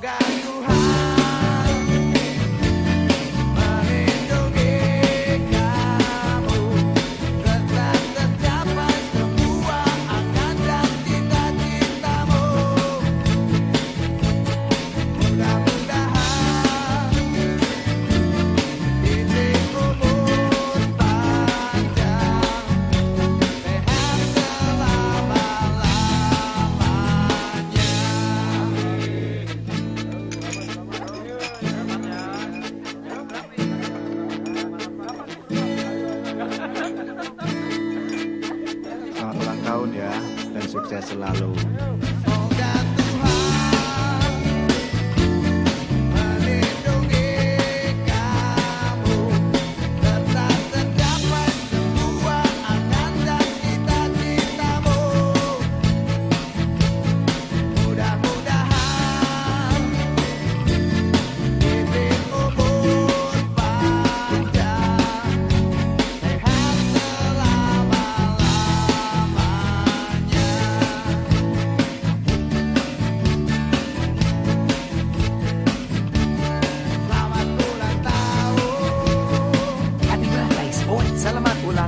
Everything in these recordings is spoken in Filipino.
guy. success a lot. Selamat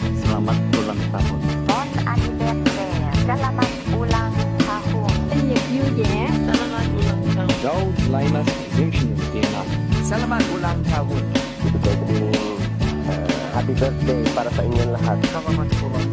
DNA. Selamat ulang tahun. Happy birthday para sa inyong lahat. Selamat ulang